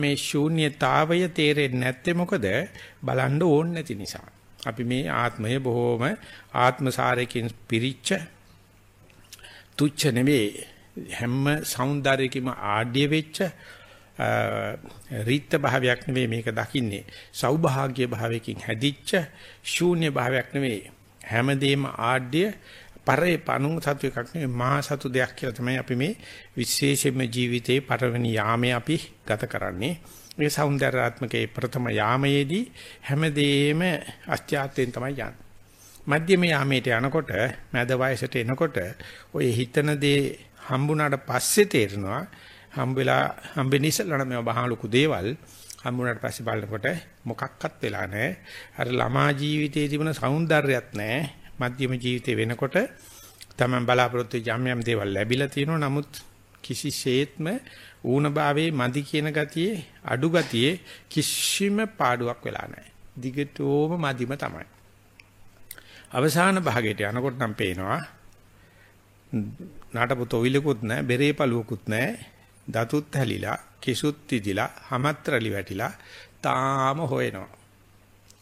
මේ ශූන්‍යතාවය තේරෙන්නේ නැත්තේ මොකද? බලන්න ඕනේ නැති නිසා. අපි මේ ආත්මය බොහෝම ආත්මසාරයෙන් පිරිච්ච තුච්ච නෙමෙයි හැම సౌందර්යකම ආඩ්‍ය වෙච්ච රීත්‍ය භාවයක් නෙවෙයි මේක දකින්නේ සෞභාග්‍ය භාවයකින් හැදිච්ච ශූන්‍ය භාවයක් නෙවෙයි හැමදේම ආඩ්‍ය පරේ පණුන් සතු එකක් නෙවෙයි මහා සතු දෙයක් කියලා තමයි අපි මේ විශේෂයෙන්ම ජීවිතේ පළවෙනි යාමේ අපි ගත කරන්නේ. මේ సౌందర్యාත්මකේ ප්‍රථම යාමයේදී හැමදේම අත්‍යාත්යෙන් තමයි යන්නේ. මධ්‍යම යාමයට යනකොට මැද වයසට එනකොට ඔය හිතන දේ හම්බුණාට පස්සේ තේරෙනවා හම්බ වෙලා හම්බෙන්නේ ඉස්සෙල්ලා නම් මේවා බහලුකු දේවල් හම්බුණාට පස්සේ බලනකොට මොකක්වත් වෙලා නැහැ. අර ළමා ජීවිතයේ තිබුණ సౌందర్యයක් නැහැ. මධ්‍යම ජීවිතේ වෙනකොට තමයි බලාපොරොත්තු යම් යම් දේවල් ලැබිලා තියෙනවා. නමුත් කිසිසේත්ම ඌනභාවයේ මදි කියන ගතියේ අඩු ගතියේ කිසිම පාඩුවක් වෙලා නැහැ. දිගටම මදිම තමයි. අවසාන භාගයට යනකොට නම් පේනවා නාටපු තොවිලකුත් නැහැ, බෙරේ පළුවකුත් නැහැ, දතුත් හැලිලා, කිසුත් තිදිලා, හමත්‍රලි වැටිලා තාම හොයනවා.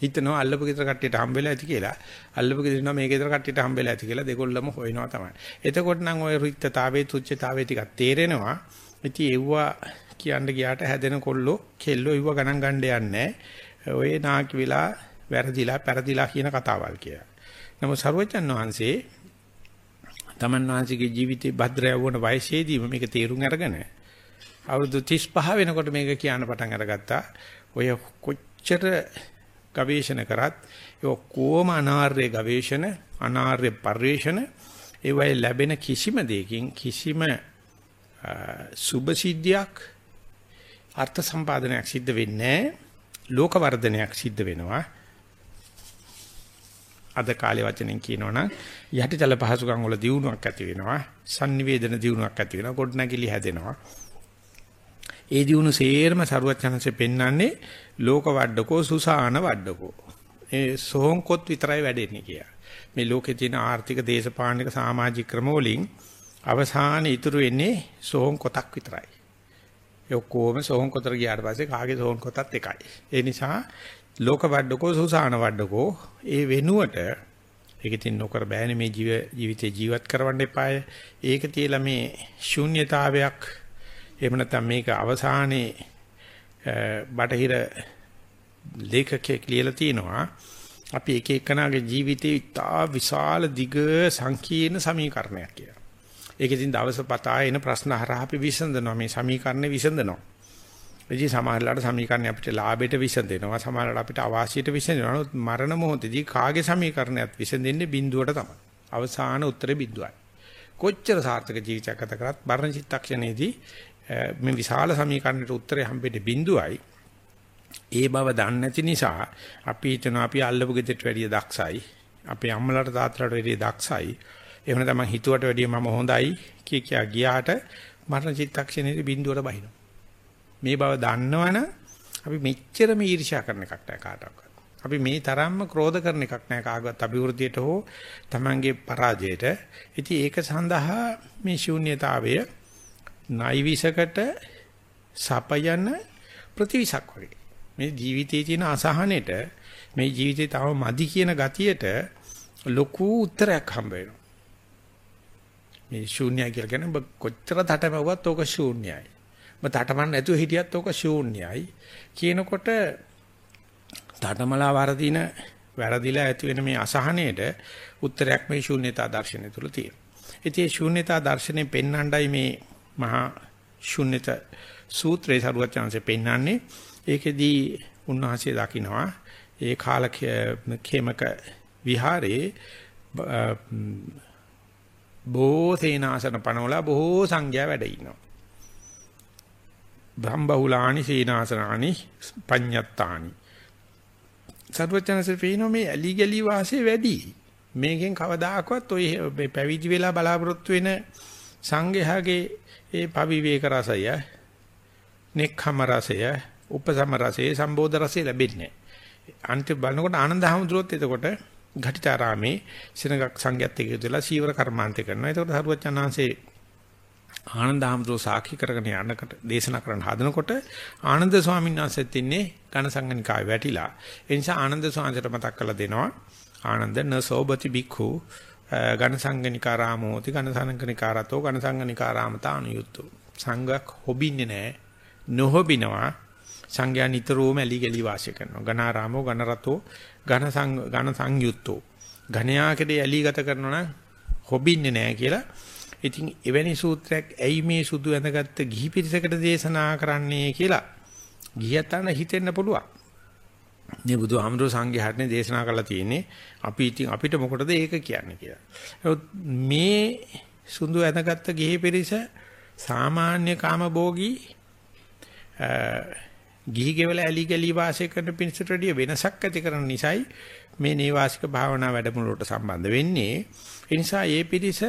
හිතනවා අල්ලපු ගෙදර කට්ටියට හම්බෙලා ඇති කියලා. අල්ලපු ගෙදර ඉන්නවා මේ ගෙදර කට්ටියට හම්බෙලා ඇති කියලා දෙකොල්ලම හොයනවා තමයි. එතකොට නම් ওই රික්තතාවේ තුච්ඡතාවේ ටිකක් තේරෙනවා. ඉතින් එව්වා කියන්න ගියාට හැදෙන කොල්ලෝ කෙල්ලෝ ඉව ගණන් ගන්න යන්නේ ඔය නාකි වෙලා වැරදිලා පෙරදිලා කියන කතාවල් කියලා. නමුත් සර්වජන් වහන්සේ තමන් වහන්සේගේ ජීවිතේ භද්‍ර යවුණ වයසේදීම මේක තේරුම් අරගෙන අවුරුදු 35 වෙනකොට මේක කියන්න පටන් අරගත්තා. ඔය කොච්චර ගවේෂණ කරත් ඒ ඔක්කොම අනාර්ය ගවේෂණ, අනාර්ය පරිශ්‍රණ ඒ වගේ ලැබෙන කිසිම දෙයකින් කිසිම සුභ සිද්ධියක් අර්ථ සම්පාදනයක් සිද්ධ වෙන්නේ නැහැ. ලෝක වර්ධනයක් සිද්ධ වෙනවා. අද කාලේ වචනෙන් කියනවනම් යටිතල පහසුකම් වල දියුණුවක් ඇති වෙනවා sannivedana දියුණුවක් ඇති වෙනවා ගොඩනැගිලි හැදෙනවා ඒ දියුණු සේරම සරුවචනanse පෙන්වන්නේ ලෝක වඩඩකෝ සුසාන වඩඩකෝ ඒ සෝංකොත් විතරයි වැඩෙන්නේ කියලා. මේ ලෝකේ තියෙන ආර්ථික දේශපාලනික සමාජික ක්‍රම වලින් අවසානයේ ඉතුරු වෙන්නේ සෝංකොතක් විතරයි. ඒ ඔක්කොම සෝංකොතර ගියාට පස්සේ කාගේ සෝංකොතත් එකයි. ඒ නිසා ලෝක වඩඩකෝ සුසාන වඩඩකෝ ඒ වෙනුවට ඒක තින් නොකර බෑනේ මේ ජීව ජීවිතේ ජීවත් කරවන්න එපාය. ඒක තියලා මේ ශූන්‍යතාවයක් එහෙම නැත්නම් මේක අවසානයේ බටහිර ලේඛකයෙක් ලියලා තිනවා. අපි එක එකනාගේ ජීවිතේ ඉතා විශාල දිග සංකීර්ණ සමීකරණයක් කියලා. ඒක ඉතින් දවස පතා එන ප්‍රශ්න හරහා අපි විසඳනවා මේ සමීකරණේ විසඳනවා. එදී සමහරලාට සමීකරණ අපිට ලාභයට විසඳෙනවා සමහරලාට අපිට අවාසියට විසඳෙනවා නමුත් මරණ මොහොතදී කාගේ සමීකරණයක් විසඳෙන්නේ බිඳුවට තමයි අවසාන උත්තරේ බිඳුවයි කොච්චර සාර්ථක ජීවිතයක් ගත කරත් මරණ චිත්තක්ෂණයේදී මේ විශාල සමීකරණයට උත්තරේ හම්බෙන්නේ බිඳුවයි ඒ බව දන්නේ නැති නිසා අපි හිතනවා අපි අල්ලපු ගෙදරට වැඩිය දක්ෂයි අපේ අම්මලාට තාත්තලාට වැඩිය දක්ෂයි එහෙම නැත්නම් හිතුවට වැඩිය මම හොඳයි කිය කියා ගියාට මරණ චිත්තක්ෂණයේදී බිඳුවට බහිනවා මේ බව දන්නවනම් අපි මෙච්චරම ඊර්ෂ්‍යා කරන එකක් නෑ කාටවත්. අපි මේ තරම්ම ක්‍රෝධ කරන එකක් නෑ කාගවත් අභිවෘද්ධියට හෝ Tamange පරාජයට. ඉතින් ඒක සඳහා මේ ශූන්‍යතාවය නයිවිසකට සපයන ප්‍රතිවිසක් වගේ. මේ ජීවිතයේ තියෙන අසහනෙට මේ ජීවිතේ තව මදි කියන ගතියට ලොකු උත්තරයක් හම්බ වෙනවා. මේ ශූන්‍යයි කියලා කියන්නේ කොච්චර තටමැව්වත් ඕක ශූන්‍යයි. ඔබ තටමන් නැතුව හිටියත් ඕක ශූන්‍යයි කියනකොට තටමලා වරදින වැරදිලා ඇති වෙන මේ අසහනයට උත්තරයක් මේ ශූන්‍යතා දර්ශනය තුල තියෙනවා. ඉතින් මේ ශූන්‍යතා දර්ශනේ පෙන්වන්නයි මේ මහා ශූන්‍යත සූත්‍රයේ සරුවත් chance පෙන්වන්නේ. ඒකෙදී උන්වහන්සේ දකිනවා ඒ කාල කේමක විහාරේ බොහෝ සේනාසන පනවලා බොහෝ සංඝයා වැඩ ඉන්නවා. බ්‍රහ්මබහුලානි සීනාසනානි පඤ්ඤත්තානි සර්වඥාන්සේ පේනවා මේ ඇලි ගලි වාසේ වැඩි මේකෙන් කවදාකවත් ඔය මේ පැවිදි වෙලා බලාපොරොත්තු වෙන සංඝයාගේ ඒ පවිවේක රසය නෙක්ඛම රසය උපසම රසය සම්බෝධ රසය ලැබෙන්නේ අන්තිම බලනකොට ආනන්ද හැමතුරුත් එතකොට ඝටිතාරාමේ සිනගක් සංඝයත් එක්ක ඉඳලා සීවර කර්මාන්තය කරනවා එතකොට සරුවචනාංශේ ආනන්ද හැමදෝ සාක්ෂි කරගෙන යනකොට දේශනා කරන්න හදනකොට ආනන්ද ස්වාමීන් වහන්සේත් ඉන්නේ ඝනසංගනිකාය වැටිලා. ඒ නිසා ආනන්ද ස්වාමීන්ට මතක් කරලා දෙනවා. ආනන්ද නසෝබති බික්ඛු ඝනසංගනිකාරාමෝති ඝනසංගනිකාරතෝ ඝනසංගනිකාරාමතානුයුක්තෝ. සංඝක් හොබින්නේ නැහැ. නොහොබිනවා. සංඝයා නිතරම ඇලි ගලි වාසය කරනවා. ඝනාරාමෝ ඝනරතෝ ඝන සං ඝන සංයුත්තෝ. ඝණයා කෙරේ ඇලි ගත කරනවා නම් හොබින්නේ නැහැ කියලා ඉතින් එවැනි සූත්‍රයක් ඇයි මේ සුදු ඇඳගත්ත ගිහි පිරිසකට දේශනා කරන්නේ කියලා ගියතන හිතෙන්න පුළුවන්. මේ බුදුහාමුදුරුවෝ සංඝයාටනේ දේශනා කරලා තියෙන්නේ අපි ඉතින් අපිට මොකටද ඒක කියන්නේ කියලා. මේ සුදු ඇඳගත්ත ගිහි පිරිස සාමාන්‍ය කාමභෝගී ගිහි ගෙවල ඇලි ගලි වාසය කරන පිරිසට වැඩිය වෙනසක් ඇති කරන නිසායි මේ නේවාසික භාවනා වැඩමුළුවට සම්බන්ධ වෙන්නේ. ඒ නිසා මේ පිරිස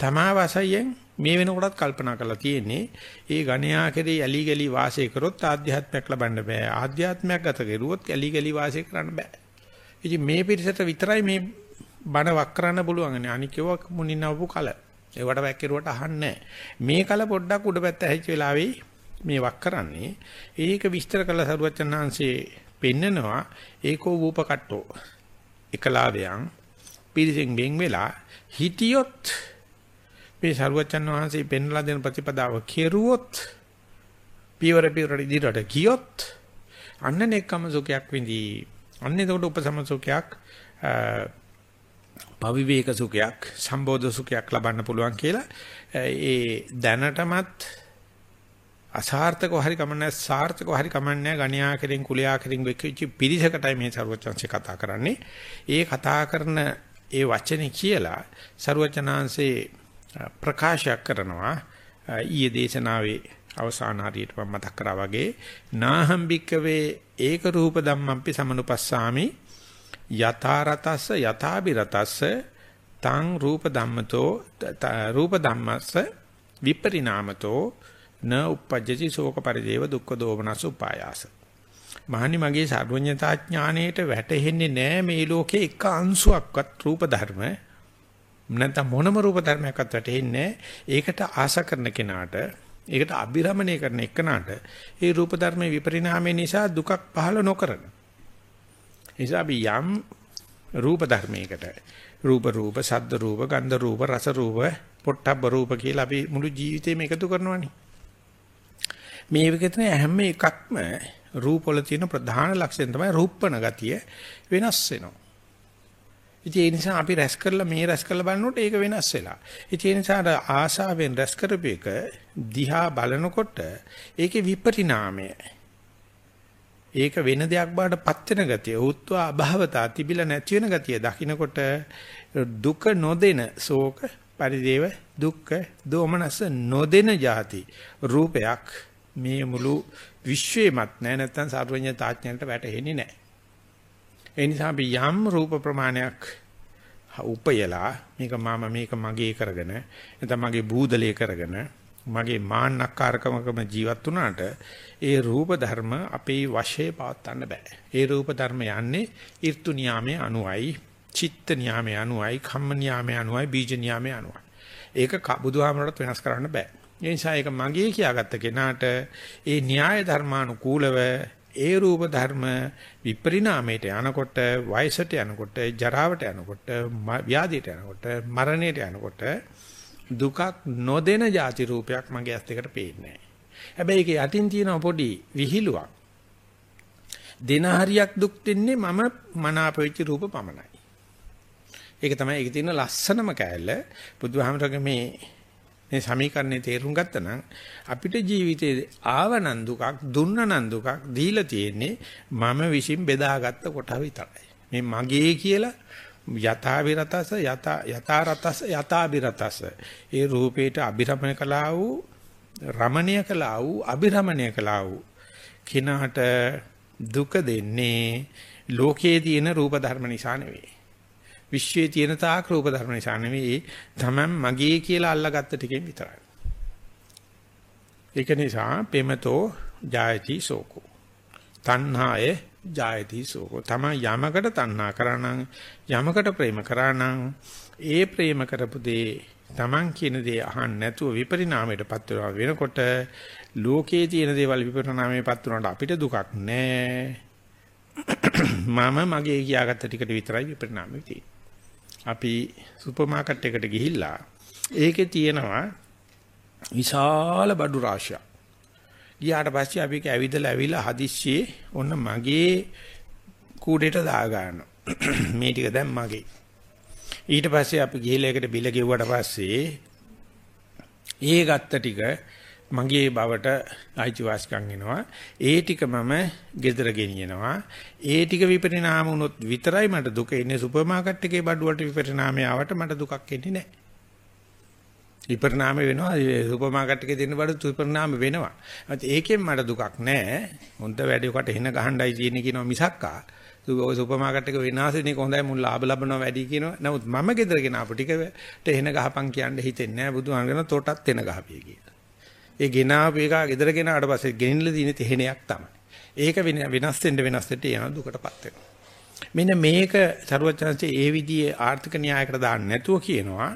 තමා වශයෙන් මේ වෙනකොටත් කල්පනා කරලා තියෙන්නේ ඒ ගණයා කෙරේ ඇලි ගලි වාසය කරොත් ආධ්‍යාත්මයක් ලබන්න බෑ. ආධ්‍යාත්මයක් ගත කරුවොත් ඇලි ගලි වාසය කරන්න බෑ. ඉතින් මේ පිරිසට විතරයි මේ බණ වක් කරන්න පුළුවන් නේ අනිකව මුනින්නවපු කල. ඒවට වැක්කිරුවට අහන්නේ මේ කල පොඩ්ඩක් උඩ පැත්ත ඇහිච්ච වෙලාවේ මේ වක් කරන්නේ ඒක විස්තර කළ සරුවචනාංශේ පෙන්නනවා ඒකෝ වූපකට්ටෝ. එකලාවයන් පිරිසෙන් වෙන් වෙලා හිටියොත් මේ සරුවචන් වහන්සේ පෙන්ලා දෙන ප්‍රතිපදාව කෙරුවොත් පියවර පියවර ඉදිරියට ගියොත් අන්න නෙක්කම සුඛයක් විඳී. අන්න එතකොට උපසම සුඛයක් පවිවේක සුඛයක් සම්බෝධ සුඛයක් ලබන්න පුළුවන් කියලා. ඒ දැනටමත් අසාර්ථකව හරි කමන්නේ සාර්ථකව හරි කමන්නේ ගණ්‍යා කෙරෙන් කුලයා කෙරෙන් වෙච්ච පිරිසකටයි මේ සරුවචන්සේ කතා කරන්නේ. ඒ කතා කරන ඒ වචනේ කියලා සරුවචනාංශේ ප්‍රකාශයක් කරනවා. ඊයේ දේශනාවේ අවසාන හරියට මම මතක් කරා වගේ නාහම් භික්කවේ ඒක රූප ධම්මම්පි සමනුපස්සාමි යථාරතස්ස යථාබිරතස්ස තං රූප ධම්මතෝ රූප ධම්මස්ස විපරිණාමතෝ න uppajjati ශෝක පරිදේව දුක්ඛ දෝමනස උපායාස. මහනි මගේ සර්වඥතා ඥාණයට වැටහෙන්නේ නැහැ මේ ලෝකේ එක අංශුවක්වත් රූප ධර්ම නැත්නම් මොනම රූප ධර්මයක්වත් වැටෙන්නේ ඒකට ආශා කරන කෙනාට ඒකට අභිරමණය කරන එකනට ඒ රූප ධර්මයේ විපරිණාමය නිසා දුකක් පහළ නොකරන. නිසා අපි යම් රූප ධර්මයකට රූප රූප සද්ද රූප ගන්ධ රූප රස රූප පොට්ටබ්බ රූප කියලා අපි මුළු ජීවිතේම එකතු කරනවානේ. මේ විකතන හැම එකක්ම රූප වල තියෙන ප්‍රධාන ලක්ෂණ තමයි රූපණ ගතිය වෙනස් වෙනවා. ඉතින් ඒ නිසා අපි රැස් කරලා මේ රැස් කරලා බලනකොට ඒක වෙනස් වෙලා. ඉතින් ඒ නිසා ආශාවෙන් රැස් කරපු එක දිහා බලනකොට ඒකේ විපරිණාමය. ඒක වෙන දෙයක් බාට පත් වෙන ගතිය. උත්වා අභවතා තිබිලා නැති වෙන ගතිය දකින්නකොට දුක නොදෙන ශෝක පරිදේව දුක්ඛ දෝමනස නොදෙන જાති රූපයක් මේ මුළු විශ්වෙමත් නැහැ නැත්නම් සර්වඥතාඥයන්ට වැටහෙන්නේ නැහැ ඒ නිසා අපි යම් රූප ප්‍රමාණයක් උපයලා මේක මම මේක මගේ කරගෙන නැත්නම් මගේ බූදලේ කරගෙන මගේ මාන්නක්කාරකමකම ජීවත් වුණාට ඒ රූප ධර්ම අපේ වශයේ පවත්වන්න බෑ. ඒ රූප ධර්ම යන්නේ ඍතු නියාමයේ අනුවයි, චිත්ත නියාමයේ අනුවයි, කම්ම නියාමයේ අනුවයි, බීජ නියාමයේ අනුවයි. ඒක බුදුහාමරට වෙනස් කරන්න බෑ. ඒ නිසා ඒක මගේ කියාගත්ත කෙනාට ඒ න්‍යාය ධර්මානුකූලව ඒ රූප ධර්ම විපරිණාමයට යනකොට වයසට යනකොට ජරාවට යනකොට ව්‍යාධියට යනකොට මරණයට යනකොට දුකක් නොදෙන ಜಾති රූපයක් මගේ ඇස් දෙකට පේන්නේ හැබැයි ඒක යටින් තියෙන පොඩි විහිළුවක් දින හරියක් දුක් දෙන්නේ මම මනාප වෙච්ච රූප පමණයි. ඒක තමයි ඒකේ තියෙන ලස්සනම කෑල්ල. බුදුහාමරගේ මේ මේ සමීකරණේ තේරුම් ගත්තනම් අපිට ජීවිතේ ආවනම් දුකක් දුන්නනම් දුකක් දීලා තියෙන්නේ මම විශ්ින් බෙදාගත්ත කොට විතරයි. මේ මගේ කියලා යථා විරතස යථා යථා රතස යථා විරතස ඒ රූපේට අභිරමණය කළා වූ රමණීය කළා වූ අභිරමණය කළා වූ කිනාට දුක දෙන්නේ ලෝකයේ තියෙන රූප ධර්ම නිසා නෙවෙයි විශ්වයේ තියෙන තාක් රූප ධර්ම නිසා නෙවෙයි තමන් මගේ කියලා අල්ලාගත්ත ටිකෙන් විතරයි. ඒක නිසා පෙමතෝ ජායති සෝකෝ. තණ්හාය ජායති සෝකෝ. තම යමකට තණ්හා කරනනම් යමකට ප්‍රේම කරනනම් ඒ ප්‍රේම කරපු දේ Taman කියන දේ අහන්න නැතුව විපරිණාමයටපත් වෙනකොට ලෝකයේ තියෙන දේවල් විපරිණාමයටපත් වුණාට අපිට දුකක් නැහැ. මම මගේ කියාගත්ත ටිකට විතරයි විපරිණාමය තියෙන්නේ. අපි සුපර් මාකට් එකට ගිහිල්ලා ඒකේ තියෙනවා විශාල බඩු රාශියක්. ගියාට පස්සේ අපි ඒක ඇවිදලා ඇවිල්ලා හදිස්සියේ ඔන්න මගේ කූඩේට දා ගන්නවා. මේ ටික දැන් මගේ. ඊට පස්සේ අපි ගිහිල්ලා ඒකට බිල ගෙව්වට පස්සේ ඒ ගත්ත ටික මගේ බවට අයිතිවාසිකම් එනවා. ඒ ටික මම ගෙදර ගෙනියනවා. ඒ ටික විපරිණාම වුණොත් විතරයි මට දුක එන්නේ සුපර් මාකට් එකේ බඩුවට විපරිණාමය ආවට මට දුකක් එන්නේ නැහැ. විපරිණාම වෙනවා සුපර් මාකට් එකේ තියෙන බඩු විපරිණාම වෙනවා. ඒකෙන් මට දුකක් නැහැ. හොඳ වැඩේකට එන ගහන්නයි තියෙන්නේ කියනවා මිසක්කා. ඔය සුපර් මාකට් එක විනාශ වෙන එක හොඳයි මුල් ලාභ ලබනවා වැඩි කියනවා. නමුත් මම ගෙදර ගෙන ආපු ටිකට එන ගහපන් කියන්න හිතෙන්නේ නැහැ. බුදුහාමගෙන තොටත් එන ගහපිය කියලා. ඒ ගෙනාවු එක ගෙදර ගෙනාට පස්සේ ගෙනින්න දින තෙහෙණයක් තමයි. ඒක වෙනස් වෙන්න වෙනස් වෙන්න යන දුකටපත් වෙනවා. මෙන්න මේක සරුවචනසේ ඒ විදිහේ ආර්ථික න්‍යායකට දාන්න නැතුව කියනවා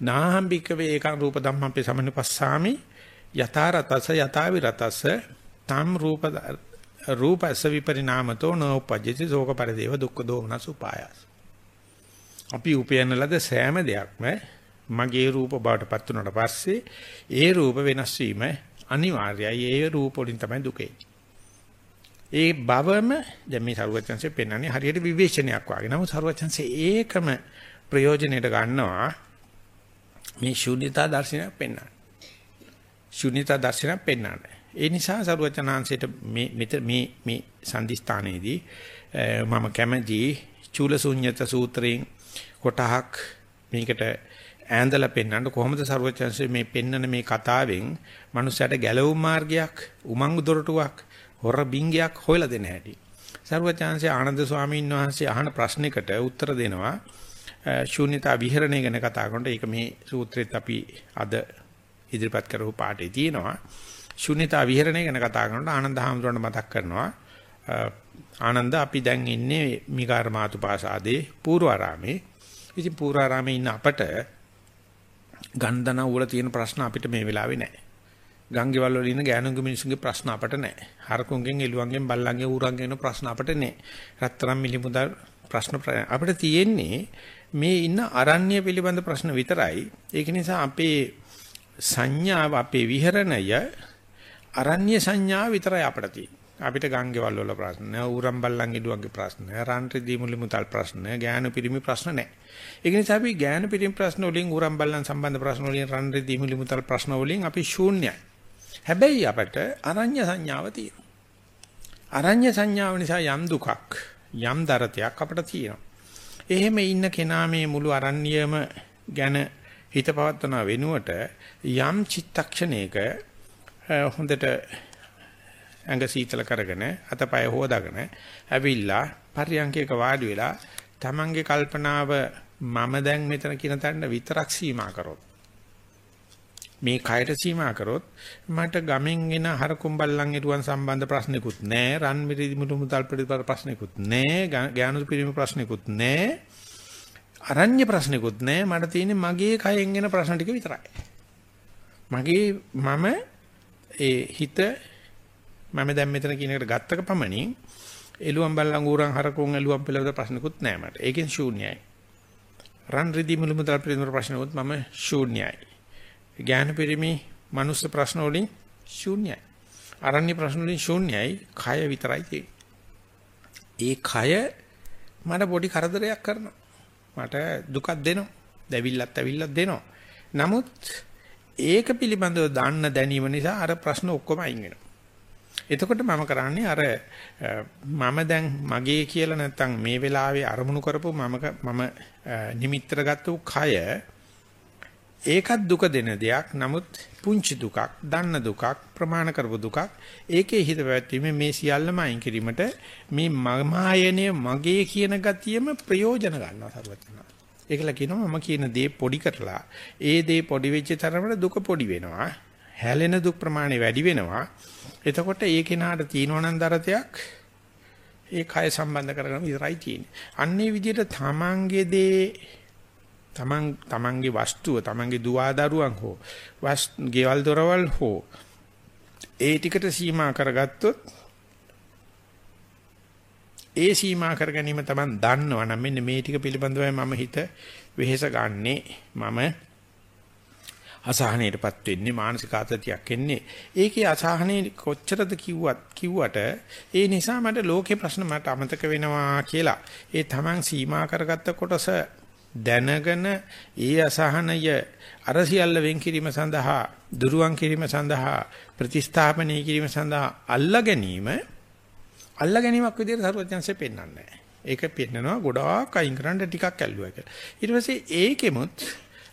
නාහම්බිකවේ ඒකං රූප ධම්මම්පේ සමනුපස්සාමි යථාරතස යථාවිරතස තම් රූප රූපස විපරිණාමතෝ නෝපජ්ජති සෝක පරිදේව දුක්ඛ දෝමනස උපායස් අපි උපයන ලද සෑම දෙයක්ම මගේ රූප බවට පත් වුණාට පස්සේ ඒ රූප වෙනස් වීම අනිවාර්යයි. ඒ රූප වලින් තමයි දුක ඒ බවම දැන් මේ සරුවචන්සේ පෙන්වන්නේ හරියට විවේචනයක් වගේ. නමුත් සරුවචන්සේ ඒකම ප්‍රයෝජනෙට ගන්නවා මේ ශූන්‍යතා දර්ශනයක් පෙන්වන්න. ශූන්‍යතා දර්ශනයක් පෙන්වන්න. ඒ නිසා සරුවචනාංශයට මේ මේ මේ සම්දිස්ථානයේදී මම කැමැති චූලශූන්‍යත සූත්‍රයෙන් කොටහක් මේකට ඈඳලා පෙන්වන්න කොහොමද ਸਰවචන්සේ මේ පෙන්නන මේ කතාවෙන් මනුස්සයට ගැලවුම් මාර්ගයක් උමංගු දොරටුවක් හොර බින්ගයක් හොයලා දෙන හැටි. ਸਰවචන්සේ ආනන්ද ස්වාමීන් වහන්සේ අහන ප්‍රශ්නයකට උත්තර දෙනවා ශූන්‍යතා විහරණය ගැන කතා කරනකොට ඒක මේ සූත්‍රෙත් අපි අද ඉදිරිපත් කරපු පාඩේ තියෙනවා. ශුන්‍යතා විහරණය ගැන කතා කරනකොට ආනන්ද හාමුදුරන්ට මතක් කරනවා ආනන්ද අපි දැන් ඉන්නේ මිගාර මාතුපාසාදේ පූර්වාරාමේ. ඉතින් පූර්වාරාමේ ඉන්න අපට ගන්ධන වල තියෙන ප්‍රශ්න අපිට මේ වෙලාවේ නැහැ. ගංගේවල් වල ඉන්න ගෑනුන්ගේ මිනිස්සුන්ගේ ප්‍රශ්න අපට නැහැ. හරකුන්ගෙන් එළුවන්ගෙන් බල්ලන්ගෙන් ඌරන්ගෙන් එන ප්‍රශ්න අපට නැහැ. රත්තරන් මිලිමුදල් ප්‍රශ්න අපිට තියෙන්නේ මේ ඉන්න අරණ්‍ය පිළිබඳ ප්‍රශ්න විතරයි. ඒක නිසා අපේ සංඥාව අපේ විහරණය අරණ්‍ය සංඥාව විතරයි අපිට තියෙන්නේ. අපිට ගංගේවල් වල ප්‍රශ්න, ඌරන් බල්ලන් ඉදුවන්ගේ ප්‍රශ්න, රාන්ත්‍රි මුලිමුතල් ප්‍රශ්න, ඥාන පිරිමි ප්‍රශ්න නැහැ. ඒක නිසා අපි ඥාන පිරිමි ප්‍රශ්න වලින් ඌරන් බල්ලන් සම්බන්ධ ප්‍රශ්න වලින් රාන්ත්‍රි මුලිමුතල් ප්‍රශ්න වලින් අපි ශූන්‍යයි. හැබැයි අපට අරඤ්‍ය සංඥාව තියෙනවා. අරඤ්‍ය සංඥාව නිසා යම් දුකක්, යම් දරතයක් අපිට තියෙනවා. එහෙම ඉන්න කෙනා මේ මුළු අරණ්‍යයම ගැන හිත පවත්වන වෙනුවට යම් චිත්තක්ෂණයක හොඳට ඇඟ සීතල කරගෙන අතපය හොදාගෙන ඇවිල්ලා පරියන්කයක වාඩි වෙලා තමන්ගේ කල්පනාව මම දැන් මෙතන කියන තැන විතරක් සීමා කරොත් මේ කයට සීමා කරොත් මට ගමෙන් එන හරකුම් බල්ලන් එරුවන් සම්බන්ධ ප්‍රශ්නිකුත් නැහැ රන් මිරි මුතු මුතල් පිළිතර ප්‍රශ්නිකුත් නැහැ ඥාන පිරිමි ප්‍රශ්නිකුත් නැහැ අරඤ්‍ය ප්‍රශ්නිකුත් නැහැ මට තියෙන්නේ මගේ කයෙන් එන ප්‍රශ්න ටික විතරයි. මගේ මම ඒ හිත මම දැන් මෙතන කියන එකට ගත්තක පමණින් එළුවන් බල්ලන් ඌරන් හරකුන් එළුවන් පිළිබඳ ප්‍රශ්නකුත් නැහැ මට. ඒකෙන් ශූන්‍යයි. රන් රිදි මුළු මුදල් පිළිබඳ ප්‍රශ්නකුත් මම ශූන්‍යයි. ඥාන පරිමි මනුස්ස ප්‍රශ්න වලින් ශූන්‍යයි. අරණ්‍ය ප්‍රශ්න වලින් ශූන්‍යයි. කය විතරයි තියෙන්නේ. ඒ කය මට පොඩි කරදරයක් කරනවා. මට දුකක් දෙනවා. දැවිල්ලත් ඇවිල්ලත් දෙනවා. නමුත් ඒක පිළිබඳව දන්න දැනීම නිසා අර ප්‍රශ්න ඔක්කොම අයින් වෙනවා. එතකොට මම කරන්නේ අර මම දැන් මගේ කියලා නැත්තම් මේ වෙලාවේ අරමුණු කරපු මම මම නිමිත්තර ගත්ත කය ඒකත් දුක දෙන දෙයක්. නමුත් පුංචි දුකක්, දන්න දුකක්, ප්‍රමාණ කරපු දුකක්. ඒකේ හිත පැවැත්වීමේ මේ සියල්ලම අයින් කිරීමට මේ මමායනය මගේ කියන ගතියම ප්‍රයෝජන ගන්නවා සරුවචනා. ඒකලා කියනවා මම කියන දේ පොඩි කරලා ඒ දේ පොඩි වෙච්ච තරමට දුක පොඩි වෙනවා. හැලෙන දුක් ප්‍රමාණය වැඩි වෙනවා. එතකොට ඒ කෙනාට තීනවනන් දරතයක් ඒ කය සම්බන්ධ කරගෙන විතරයි තියෙන්නේ. අන්නේ විදිහට තමන්ගේ දේ තමන් තමන්ගේ වස්තුව තමන්ගේ දුවදරුවන් හෝ වස් ගෙවල් දොරවල් හෝ ඒ ටිකට සීමා කරගත්තොත් ඒ සීමා කර ගැනීම තමන් දන්නවා නම් මෙන්න මේ ටික පිළිබඳවයි මම හිත වෙහෙස ගන්නෙ මම අසහනයටපත් වෙන්නේ මානසික ආතතියක් එන්නේ. ඒකේ අසහනේ කොච්චරද කිව්වත් කිව්වට ඒ නිසා මට ලෝකේ ප්‍රශ්න මට අමතක වෙනවා කියලා. ඒ Taman සීමා කරගත්ත කොටස දැනගෙන ඒ අසහනය අර සියල්ල වෙන් කිරීම සඳහා දුරුවන් කිරීම සඳහා ප්‍රතිස්ථාපනය කිරීම සඳහා අල්ලා ගැනීම අල්ලා ගැනීමක් විදිහට සරුවචන්සේ පෙන්වන්නේ නැහැ. ඒක පෙන්නනවා ගොඩාක් අයින් කරන්න ටිකක් ඇල්ලුවා කියලා. ඊට පස්සේ ඒකෙමුත්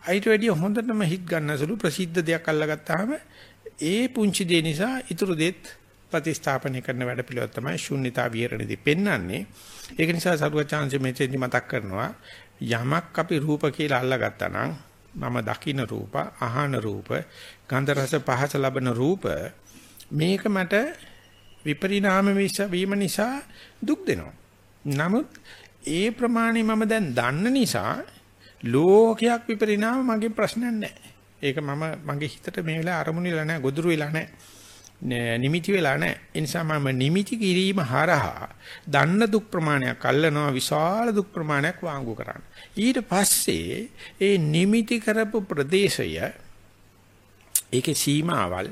අයිට වැඩිය හොඳටම හිට ගන්නසලු ප්‍රසිද්ධ දෙයක් අල්ලගත්තාම ඒ පුංචි දේ නිසා ඊටු දෙත් ප්‍රතිස්ථාපනය කරන වැඩ පිළිවෙල තමයි ශුන්්‍යතා විහරණදී පෙන්වන්නේ. ඒක නිසා සරුවචාන්සේ මෙතෙන්දි මතක් කරනවා යමක් අපි රූප කියලා අල්ලගත්තා නම් මම දකින්න රූප, අහන රූප, ගන්ධ රස පහස ලබන රූප මේක මට විපරිණාම වීම නිසා දුක් දෙනවා. නමුත් ඒ ප්‍රමාණය මම දැන් දන්න නිසා ලෝකයක් විපරිණාම මගේ ප්‍රශ්නයක් නැහැ. ඒක මම මගේ හිතට මේ වෙලාව අරමුණු වෙලා නැහැ, ගොදුරු වෙලා නැහැ. නිමිති වෙලා නැහැ. ඒ නිසා මම නිමිති කිරීම හරහා දන්න දුක් ප්‍රමාණයක් අල්ලනවා විශාල දුක් ප්‍රමාණයක් වාංගු කරන්න. ඊට පස්සේ ඒ නිමිති කරපු ප්‍රදේශය ඒකේ සීමාවල්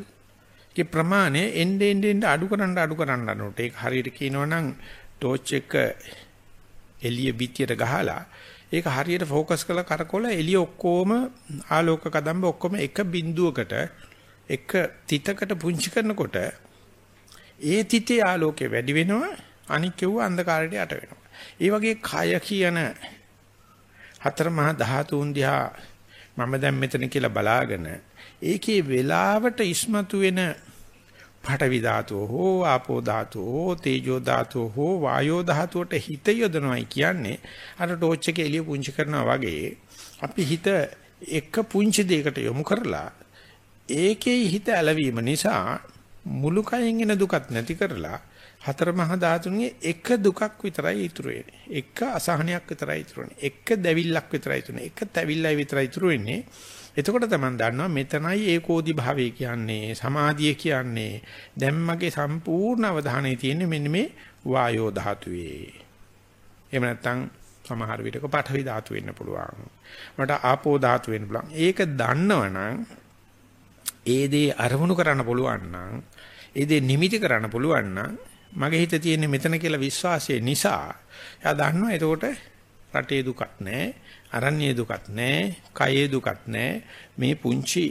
ඒ ප්‍රමාණය එන්නේ එන්නේ අඩු කරන්න අඩු කරන්න අනුට ඒක හරියට කියනවනම් ටෝච් එක එළිය පිටියට ගහලා ඒක හරියට ફોકસ කරලා කරකොල එළිය ඔක්කොම ආලෝක කදම්බ ඔක්කොම එක බිඳුවකට එක තිතකට පුංචි කරනකොට ඒ තිතේ ආලෝකය වැඩි වෙනවා අනික කෙව්ව අන්ධකාරයට යට වෙනවා. ඒ වගේ කය කියන හතර මහා ධාතුන් දිහා මම දැන් මෙතන කියලා බලාගෙන ඒකේ වෙලාවට ඉස්මතු වෙන පඨවි ධාතුව හෝ ආපෝ ධාතුව හෝ තේජෝ ධාතුව හෝ වායෝ ධාතුවට හිත යොදනවායි කියන්නේ. අර ටෝච් එක එළිය පුංචි කරනවා වගේ අපි හිත එක පුංචි දෙයකට යොමු කරලා ඒකේ හිත ඇලවීම නිසා මුළු කයෙන් එන දුකත් නැති කරලා හතර මහා ධාතුන්ගේ එක දුකක් විතරයි ඉතුරු වෙන්නේ. එක අසහනයක් විතරයි ඉතුරු වෙන්නේ. එක දැවිල්ලක් විතරයි ඉතුරු වෙන්නේ. එක තැවිල්ලයි විතරයි ඉතුරු වෙන්නේ. එතකොට තමයි දන්නවා මෙතනයි ඒකෝදි භාවය කියන්නේ සමාධිය කියන්නේ දැන් මගේ සම්පූර්ණ අවධානය තියෙන්නේ මෙන්න මේ වායෝ ධාතුවේ. එහෙම නැත්නම් සමහර විටක පඨවි ධාතු වෙන්න පුළුවන්. මට ආපෝ ධාතු වෙන්න පුළුවන්. ඒක දන්නවනම් ඒ දේ අරමුණු කරන්න පුළුවන් නම් ඒ දේ නිමිති කරන්න පුළුවන් නම් මගේ හිතේ තියෙන මෙතන කියලා විශ්වාසය නිසා එයා දන්නවා එතකොට රටේ දුකක් නැහැ අරණ්‍ය දුකක් නැහැ, කයේ දුකක් නැහැ. මේ පුංචි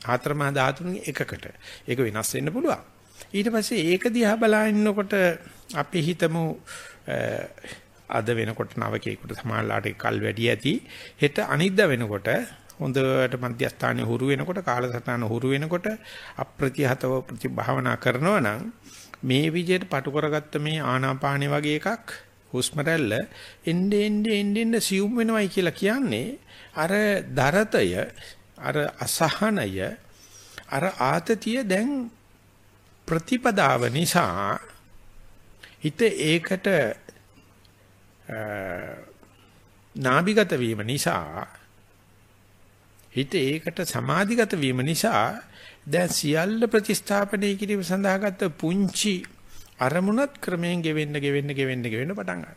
ආත්‍රමා ධාතුන්ගේ එකකට. ඒක වෙනස් වෙන්න පුළුවන්. ඊට පස්සේ ඒක දිහා බලනකොට අපි හිතමු අද වෙනකොට නවකේකට සමානලාට කල් වැඩි ඇති. හෙට අනිද්දා වෙනකොට හොඳට මධ්‍යස්ථානයේ හුරු වෙනකොට කාලසටහන හුරු වෙනකොට අප්‍රතිහතව ප්‍රතිභාවනා කරනවා නම් මේ විදිහට පටු කරගත්ත මේ ආනාපානෙ වගේ එකක් හුස්ම රැල්ල එnde ende ende ende සියුම් වෙනවයි කියලා කියන්නේ අර දරතය අර අසහනය අර ආතතිය දැන් ප්‍රතිපදාව නිසා හිත ඒකට නාභිගත වීම නිසා හිත ඒකට සමාධිගත වීම නිසා දැන් සියල්ල ප්‍රතිස්ථාපනය කිරීම සඳහා ගත්ත පුංචි අරමුණත් ක්‍රමයෙන් ගෙවෙන්න ගෙවෙන්න ගෙවෙන්න ගෙවෙන්න පටන් ගන්නවා.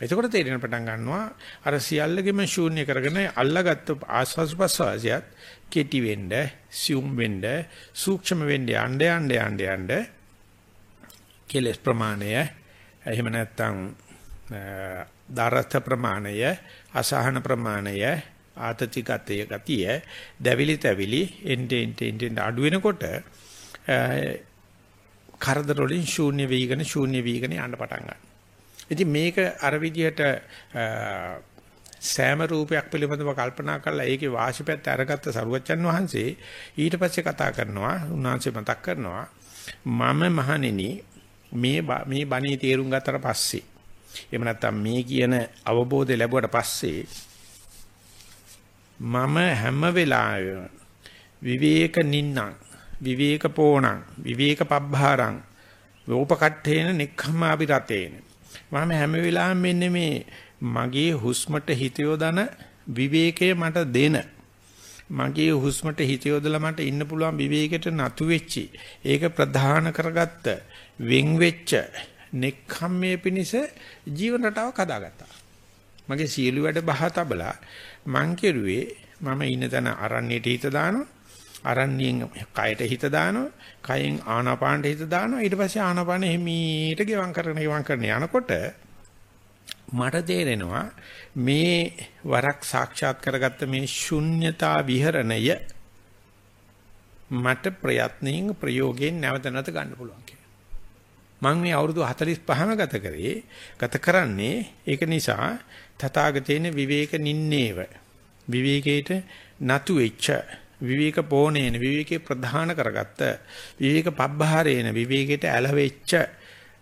එතකොට තේරෙන පටන් ගන්නවා අර සියල්ලගෙම ශූන්‍ය කරගෙන අල්ලාගත්තු ආස්වාස් ප්‍රසවාසයත් කෙටි වෙන්න, සියුම් වෙන්න, සූක්ෂම වෙන්න යන්න යන්න යන්න යන්න කෙලස් ප්‍රමාණය එහෙම නැත්නම් දාරත ප්‍රමාණය, අසහන ප්‍රමාණය, ආතතිගතය ගතිය, දැවිලි තැවිලි එnde ende ende අඩු වෙනකොට කරදර වලින් ශූන්‍ය වීගෙන ශූන්‍ය වීගෙන යන්න පටන් ගන්නවා. ඉතින් මේක අර විදිහට සෑම රූපයක් පිළිබඳව කල්පනා කරලා ඒකේ වාසිපැත්ත අරගත්ත සරුවච්චන් වහන්සේ ඊට පස්සේ කතා කරනවා උන්වහන්සේ මතක් කරනවා මම මහණෙනි මේ මේ බණේ තේරුම් ගත්තට පස්සේ එහෙම නැත්නම් මේ කියන අවබෝධය ලැබුවට පස්සේ මම හැම වෙලාවෙම විවේක නින්නම් විවේක පෝණං විවේක පබ්බාරං වෝපකට්ඨේන නික්ඛම්මාපි රතේන මම හැම වෙලාවෙම මෙන්න මේ මගේ හුස්මට හිත යොදන විවේකය මට දෙන. මගේ හුස්මට හිත යොදලා මට ඉන්න පුළුවන් විවේකයට නතු වෙච්චි. ඒක ප්‍රධාන කරගත්ත වෙන් වෙච්ච නෙක්ඛම්මයේ පිනිස ජීවන රටාවක් හදාගත්තා මගේ සියලු වැඩ බහ තබලා මං කෙරුවේ මම ඉන්න තැන අරණ්‍යයට හිත දානවා. අරණ්‍යයෙන් කයට හිත දානවා. කයෙන් ආනාපානට හිත දානවා. ඊට පස්සේ ආනාපාන හිමීට ගෙවම් කරන ගෙවම් කරන යනකොට මට තේරෙනවා මේ වරක් සාක්ෂාත් කරගත්ත මේ ශුන්්‍යතා විහරණය මට ප්‍රයත්නයෙන් ප්‍රයෝගයෙන් නැවත නැවත ගන්න පුළුවන් කියලා. මම මේ අවුරුදු 45ම ගත කරේ ගත කරන්නේ ඒක නිසා තථාගතේන විවේක නින්නේව. විවේකයට නතු වෙච්ච විවේක පෝණේන විවේකේ ප්‍රධාන කරගත්ත විවේක පබ්බහරේන විවේකයට ඇලවෙච්ච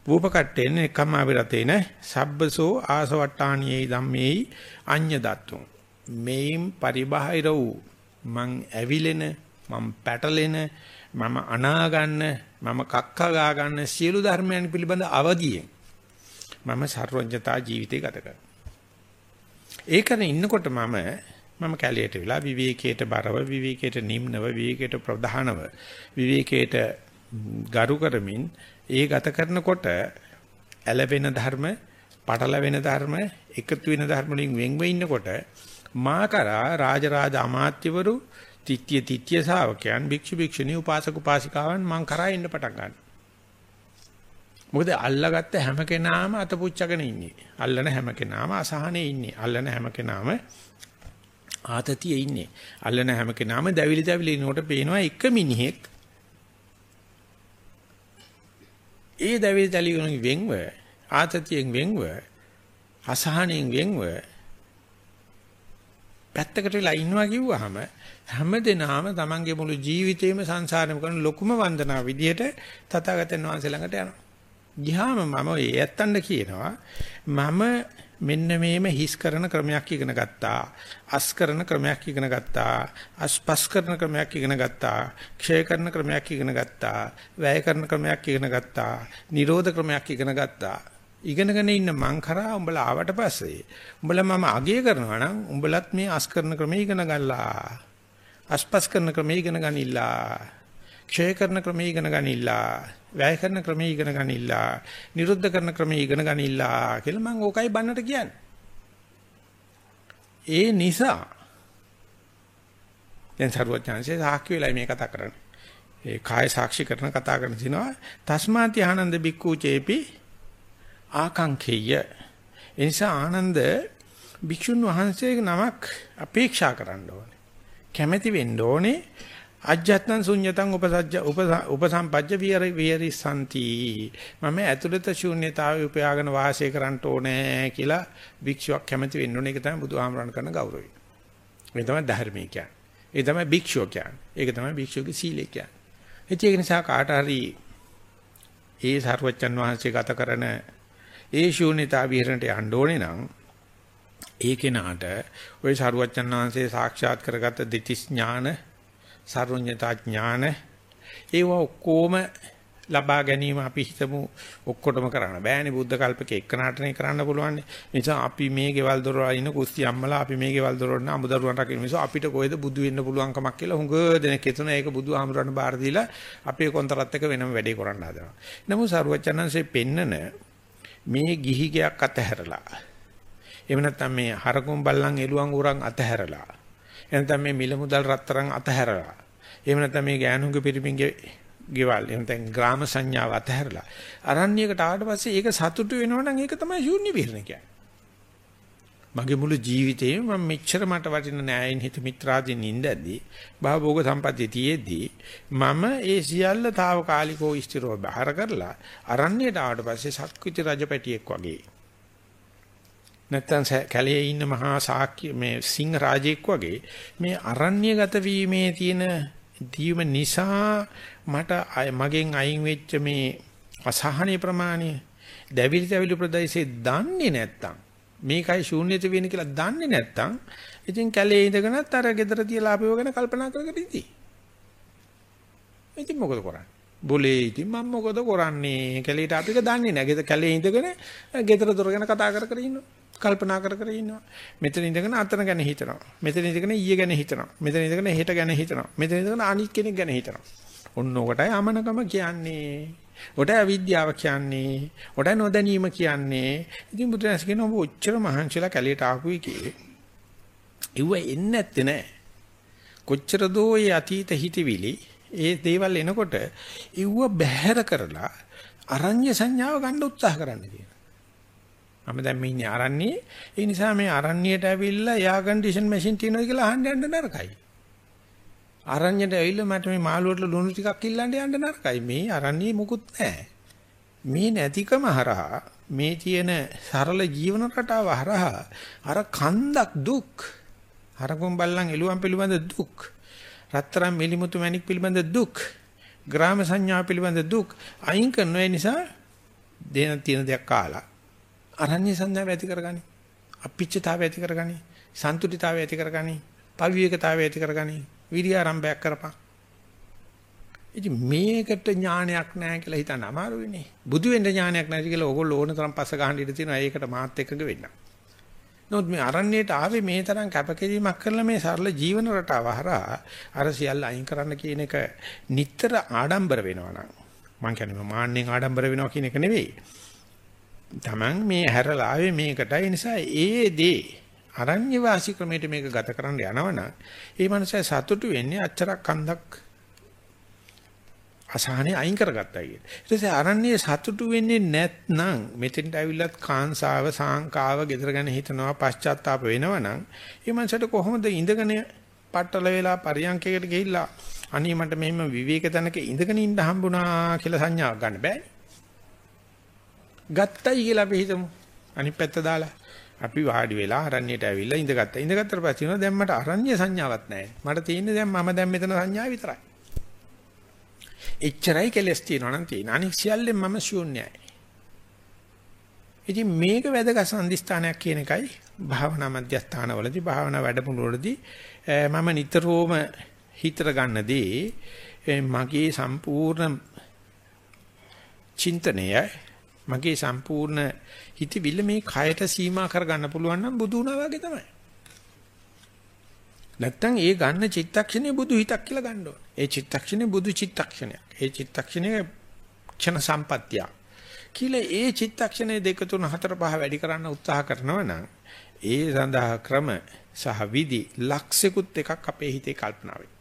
වූපකට්ටේන එකම අවිරතේන සබ්බසෝ ආසවට්ටාණියේ ධම්මේයි අඤ්ඤ දත්තුම් මේම් පරිබාහිර වූ මං ඇවිලෙන මං පැටලෙන මම අනා ගන්න මම කක්ක ගා ගන්න සියලු ධර්මයන් පිළිබඳ අවදියෙන් මම සර්වඥතා ජීවිතය ගත කරනවා. ඒකන ඉන්නකොට මම මම කැලයට වෙලා විවේකයට බරව විවේකයට නිම්නව විවේකයට ප්‍රධානව විවේකයට ගරු කරමින් ඒ ගත කරනකොට ඇලවෙන ධර්ම, පටලවෙන ධර්ම, එකතු වෙන ධර්ම වලින් වෙන්ව ඉන්නකොට මා කරා රාජරාජ අමාත්‍යවරු, තිත්‍ය තිත්‍ය ශාවකයන්, භික්ෂු භික්ෂුණී, උපාසක උපාසිකාවන් මං කරා ඉන්න පටන් ගන්නවා. මොකද අල්ලගත්ත හැම කෙනාම අතපුච්චගෙන ඉන්නේ. අල්ලන හැම කෙනාම අසහනේ ඉන්නේ. අල්ලන හැම කෙනාම ආතතියේ ඉන්නේ. අල්ලන හැම කෙනාම දැවිලි දැවිලි නෝට පේනවා එක මිනිහෙක් ඒ දැවිලි දැවිලි වෙන්ව ආතතියෙන් වෙන්ව අසහනෙන් වෙන්ව පැත්තකට වෙලා ඉන්නවා කිව්වහම හැමදෙනාම තමන්ගේ මුළු ජීවිතේම සංසාරෙම කරන ලොකුම වන්දනාව විදිහට තථාගතයන් වහන්සේ ළඟට යනවා. ගියාම මම ඒ ඇත්තන්ට කියනවා මම මෙන්න මේම හිස් කරන ක්‍රමයක් ඉගෙන ගත්තා. අස් කරන ක්‍රමයක් ඉගෙන ගත්තා. අස්පස් කරන ක්‍රමයක් ඉගෙන ගත්තා. ක්ෂය කරන ක්‍රමයක් ඉගෙන ගත්තා. වැය කරන ක්‍රමයක් ඉගෙන ගත්තා. නිරෝධ ක්‍රමයක් ඉගෙන ගත්තා. ඉගෙනගෙන ඉන්න මං කරා උඹලා ආවට පස්සේ උඹලා මම අගය කරනවා නම් උඹලත් මේ අස් කරන ක්‍රමය ඉගෙන ගන්නලා. අස්පස් කරන ක්‍රමය ඉගෙන ගනිලා. ක්ෂය කරන ක්‍රමය ඉගෙන ගනිලා. වැය කරන ක්‍රමය ඉගෙන ගනිලා නිරුද්ධ කරන ක්‍රමය ඉගෙන ගනිලා කියලා මම ඕකයි බන්නට කියන්නේ. ඒ නිසා දැන් සරුවචාන්සේ සාක්ෂි වෙලා මේ කතා කරන්නේ. ඒ කාය සාක්ෂි කරන කතා කරන දිනවා තස්මාති ආනන්ද බික්කු චේපි ආකාංකේය. ඒ නිසා ආනන්ද භික්ෂුන් වහන්සේගේ නමක් අපේක්ෂා කරන්න ඕනේ. කැමැති වෙන්න ඕනේ අජ්ජත්නම් ශුන්්‍යතං උපසජ්ජ උපසම්පජ්ජ විහෙරි විහෙරි සම්ති මම ඇතුළත ශූන්‍යතාවය උපයාගෙන වාසය කරන්න ඕනේ කියලා භික්ෂුවක් කැමති වෙන්න ඕනේ ඒක තමයි බුදුහාමරණ කරන ගෞරවය. ඒ තමයි ධර්මීය කියන්නේ. ඒ තමයි භික්ෂුව කියන්නේ. ඒක තමයි භික්ෂුවගේ සීලය කියන්නේ. ඒක නිසා කාට හරි ඒ සර්වචන් වහන්සේ ගත කරන ඒ ශූන්‍යතාව විහෙරණට යන්න ඕනේ නම් ඒ කෙනාට ওই සර්වචන් වහන්සේ සාක්ෂාත් කරගත්ත දිටිස් ඥාන සර්වඥතා ඥාන ඒව ඔක්කොම ලබා ගැනීම අපි හිතමු ඔක්කොටම කරන්න බෑනේ. බුද්ධ කල්පක එක්කනටනේ කරන්න පුළුවන් නිසා අපි මේ ගෙවල් දොරවල් ඉන්න කුස්ති අම්මලා අපි මේ ගෙවල් දොරවල් අමුදරුවන් රකින්න නිසා අපිට කොහෙද බුදු වෙන්න පුළුවන්කමක් කියලා හුඟ දෙනෙක් හිතන ඒක බුදු ආමරණ බාර දීලා අපේ කොන්තරත් එක වෙනම වැඩේ කරන්න හදනවා. නමුත් සරුවචනන්සේ පෙන්නන මේ ගිහි ගයක් අතහැරලා එහෙම නැත්නම් මේ හරකුම් බල්ලන් එළුවන් උරන් අතහැරලා එහෙනම් මේ මිල මුදල් රත්තරන් අතහැරලා. එහෙම නැත්නම් මේ ගෑනුන්ගේ පිරිමින්ගේ ගෙවල් එහෙම නැත්නම් ග්‍රාම සංඥාව අතහැරලා. අරණ්‍යයකට ආවට පස්සේ ඒක සතුටු වෙනවනම් ඒක තමයි ශූන්‍ය විහරණ කියන්නේ. මගේ මුළු ජීවිතේම මම මෙච්චර මට වටින නෑයින් හිත මිත්‍රාදීන් ඉඳද්දී භවෝග සම්පත්තිය තියේදී මම ඒ සියල්ල తాවකාලිකව ස්ථිරව බහර කරලා අරණ්‍යයට ආවට පස්සේ සක්විති රජපැටියෙක් වගේ නැත්තම් කැලේ ඉන්න මහා සාක්‍ය මේ සිංහ රාජෙක් වගේ මේ අරණ්‍යගත වීමේ තියෙන දීම නිසා මට මගෙන් අයින් වෙච්ච මේ අසහනීය ප්‍රමාණය දැවිලි දැවිලි ප්‍රදේශේ දන්නේ නැත්තම් මේකයි ශූන්‍යත වෙන්නේ කියලා දන්නේ නැත්තම් ඉතින් කැලේ ඉඳගෙනත් අර gedara තියලා අපිව ගැන කල්පනා කර කර ඉති. ඉතින් මොකද කරන්නේ? બોලේ ඉතින් මම මොකද කරන්නේ? කැලේට අපික දන්නේ නැහැ. ගෙද කැලේ ඉඳගෙන ගෙදර දොර ගැන කතා කර කර ඉන්නවා. කල්පනා කර කර ඉන්නවා. මෙතන ඉඳගෙන අතන ගැන හිතනවා. මෙතන ඉඳගෙන ඊයේ ගැන හිතනවා. මෙතන ඉඳගෙන හෙට ගැන හිතනවා. මෙතන ඉඳගෙන අනිත් කෙනෙක් ගැන හිතනවා. ඔන්න ඔකටයි අමනකම කියන්නේ. ඔටයි අවිද්‍යාව කියන්නේ. ඔටයි නොදැනීම කියන්නේ. ඉතින් බුදුරජාණන් කියන ඔබ ඔච්චර මහන්සිලා කැලියට ආපුයි කියේ. ඉව එන්නේ නැත්තේ නෑ. කොච්චර දෝ ඒ අතීත හිතවිලි ඒ දේවල් එනකොට ඉව බැහැර කරලා අරඤ්‍ය සංඥාව ගන්න උත්සාහ කරන්න කියන. මම දැන් මේ ඉන්නේ අරණ්‍යයේ. ඒ නිසා මේ අරණ්‍යයට ඇවිල්ලා එයා කන්ඩිෂන් මැෂින් තියෙනවා කියලා අහන්න යන්න නරකයි. අරණ්‍යයට ඇවිල්ලා මට මේ මාළුවට ලුණු ටිකක් ඉල්ලන්න යන්න නරකයි. මේ අරණ්‍යයේ මුකුත් නැහැ. මේ නැතිකම හරහා මේ තියෙන සරල ජීවන රටාව හරහා අර කන්දක් දුක් හරකුම් බල්ලන් එළුවන් පිළිබඳ දුක් රත්තරන් මිලිමුතු මැණික් පිළිබඳ දුක් ග්‍රාම සංඥා පිළිබඳ දුක් අයින් කරන නිසා දෙන තියෙන දෙයක් කාලා අරණ්‍ය සංඥාව ඇති කරගනි. අපිච්චතාවය ඇති කරගනි. සන්තුලිතතාවය ඇති කරගනි. පවිවේකතාවය ඇති කරගනි. විරිය ආරම්භයක් කරපන්. ඉතින් මේකට ඥානයක් නැහැ කියලා හිතන්න අමාරුයිනේ. බුදු වෙන්න ඥානයක් නැති කියලා ඕගොල්ලෝ ඕන තරම් පස්ස ගහන්න ඉඩ තියෙනවා. ඒකට මාත් එක්කග වෙන්න. නමුත් මේ අරණ්‍යයට ආවේ මේ තරම් කැපකිරීමක් කරලා මේ සරල ජීවන රටාව හරහා අර සියල්ල අයින් කරන්න කියන එක නිතර ආඩම්බර වෙනවා නම් මම කියන්නේ මාන්නෙන් ආඩම්බර වෙනවා කියන එක නෙවෙයි. Taman මේ හැරලා ආවේ මේකටයි නිසා ඒ දේ අරණ්‍ය වාසී ක්‍රමයට මේක ගත කරන්න යනවනම් ඒ මනුස්සයා සතුටු වෙන්නේ අච්චරක් කන්දක් අසහනේ අයින් කරගත්තා කියන. ඊට පස්සේ අරණ්‍යයේ සතුටු වෙන්නේ නැත්නම් මෙතෙන්ට ඇවිල්ලත් කාංසාව සාංකාව gedara ගැන හිතනවා පශ්චාත්තාප වෙනවනම් ඒ මනුස්සයාට කොහොමද ඉඳගෙන පట్టල වෙලා පරියන්කයකට ගිහිල්ලා අනේ මට මෙහෙම විවේක තැනක ඉඳගෙන ඉන්න හම්බුණා කියලා සංඥාවක් ගන්න බෑනේ. ගත්තයි කියලා අපි හිතමු. අනිත් පැත්ත දාලා. අපි වාඩි වෙලා අරණ්‍යයට ඇවිල්ලා ඉඳගත්තා. ඉඳගත්තට පස්සේ නෝ දැන් මට අරණ්‍ය සංඥාවක් නැහැ. මට තියෙන්නේ දැන් මම දැන් මෙතන සංඥා විතරයි. එච්චරයි කෙලස් තියෙනවා නම් තියෙන. අනික් සියල්ලෙන් මම ශූන්‍යයි. ඉතින් මේක වැදගත් සම්දිස්ථානයක් කියන එකයි භාවනා මධ්‍යස්ථානවලදී භාවනා වැඩමුළුවලදී මම නිතරම හිතර ගන්නදී මගේ සම්පූර්ණ චින්තනය මගේ සම්පූර්ණ හිතවිල්ල මේ කයට සීමා කරගන්න පුළුවන් නම් බුදු වුණා වගේ තමයි. නැත්තම් ඒ ගන්න චිත්තක්ෂණේ බුදු හිතක් කියලා ගන්න ඕනේ. ඒ චිත්තක්ෂණේ බුදු චිත්තක්ෂණයක්. ඒ චිත්තක්ෂණේ ක්ෂණ සම්පත්තිය. කියලා ඒ චිත්තක්ෂණේ දෙක තුන හතර පහ වැඩි කරන්න උත්සාහ කරනවා නම් ඒ සඳහා ක්‍රම සහ විදි ලක්ෂිකුත් එකක් අපේ හිතේ කල්පනා වෙයි.